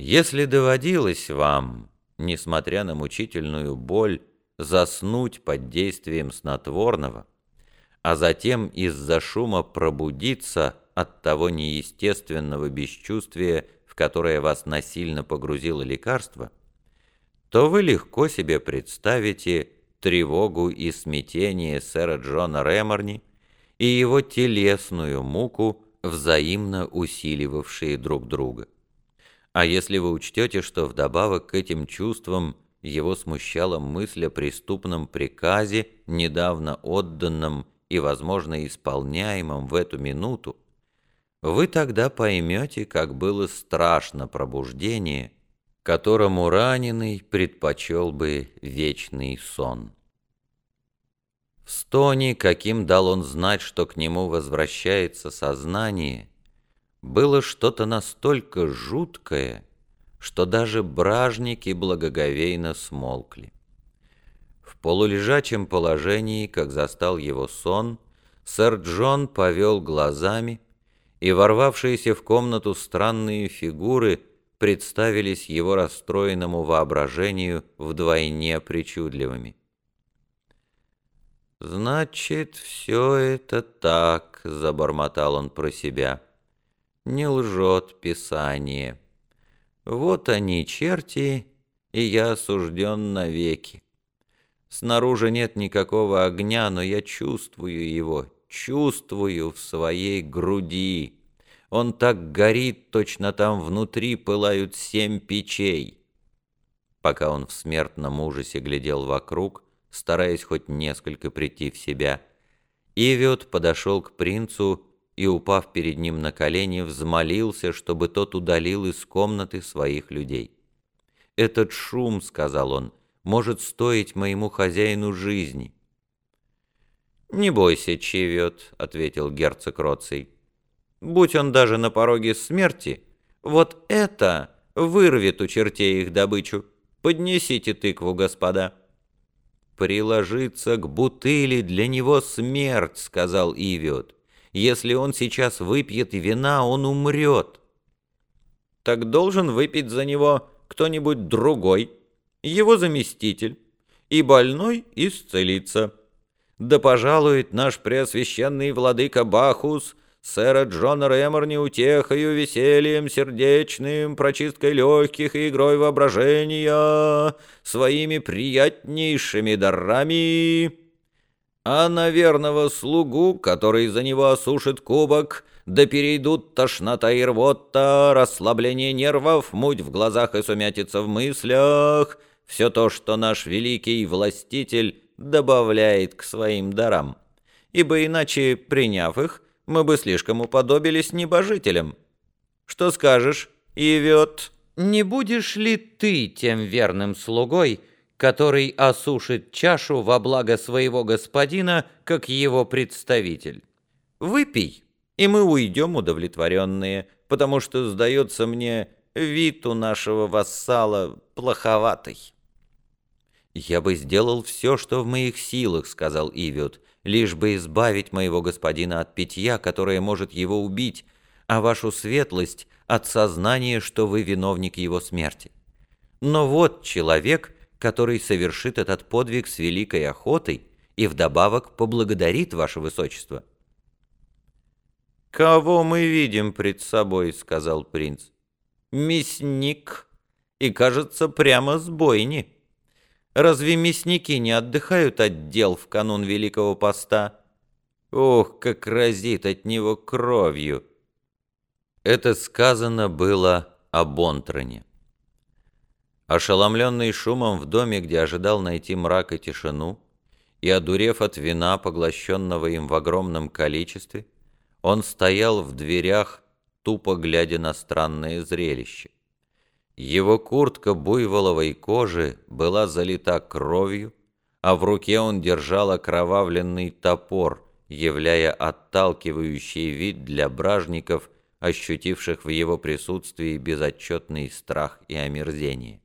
Если доводилось вам, несмотря на мучительную боль, заснуть под действием снотворного, а затем из-за шума пробудиться от того неестественного бесчувствия, в которое вас насильно погрузило лекарство, то вы легко себе представите тревогу и смятение сэра Джона Реморни и его телесную муку, взаимно усиливавшие друг друга. А если вы учтете, что вдобавок к этим чувствам его смущала мысль о преступном приказе, недавно отданном и, возможно, исполняемом в эту минуту, вы тогда поймете, как было страшно пробуждение, которому раненый предпочел бы вечный сон. В стоне, каким дал он знать, что к нему возвращается сознание, было что-то настолько жуткое, что даже бражники благоговейно смолкли. В полулежачем положении, как застал его сон, сэр Джон повел глазами, и ворвавшиеся в комнату странные фигуры представились его расстроенному воображению вдвойне причудливыми. «Значит, все это так», — забормотал он про себя не лжет Писание. Вот они, черти, и я осужден навеки. Снаружи нет никакого огня, но я чувствую его, чувствую в своей груди. Он так горит, точно там внутри пылают семь печей. Пока он в смертном ужасе глядел вокруг, стараясь хоть несколько прийти в себя, Ивиот подошел к принцу и, упав перед ним на колени, взмолился, чтобы тот удалил из комнаты своих людей. «Этот шум, — сказал он, — может стоить моему хозяину жизни». «Не бойся, Чевет», — ответил герцог Роций. «Будь он даже на пороге смерти, вот это вырвет у чертей их добычу. Поднесите тыкву, господа». «Приложиться к бутыли для него смерть», — сказал Ивиот. Если он сейчас выпьет вина, он умрет. Так должен выпить за него кто-нибудь другой, его заместитель, и больной исцелится. Да пожалует наш преосвященный владыка Бахус сэра Джона Рэморни утехою, весельем сердечным, прочисткой легких и игрой воображения, своими приятнейшими дарами а на верного слугу, который за него осушит кубок, да перейдут тошнота и рвота, расслабление нервов, муть в глазах и сумятица в мыслях, все то, что наш великий властитель добавляет к своим дарам. Ибо иначе, приняв их, мы бы слишком уподобились небожителям. Что скажешь, Ивет? Не будешь ли ты тем верным слугой, который осушит чашу во благо своего господина, как его представитель. Выпей, и мы уйдем удовлетворенные, потому что, сдается мне, вид у нашего вассала плоховатый». «Я бы сделал все, что в моих силах», — сказал Ивиот, «лишь бы избавить моего господина от питья, которое может его убить, а вашу светлость от сознания, что вы виновник его смерти. Но вот человек, который совершит этот подвиг с великой охотой и вдобавок поблагодарит ваше высочество». «Кого мы видим пред собой?» — сказал принц. «Мясник, и, кажется, прямо с бойни. Разве мясники не отдыхают от дел в канун Великого Поста? Ох, как разит от него кровью!» Это сказано было о Бонтроне. Ошеломленный шумом в доме, где ожидал найти мрак и тишину, и одурев от вина, поглощенного им в огромном количестве, он стоял в дверях, тупо глядя на странное зрелище. Его куртка буйволовой кожи была залита кровью, а в руке он держал окровавленный топор, являя отталкивающий вид для бражников, ощутивших в его присутствии безотчетный страх и омерзение.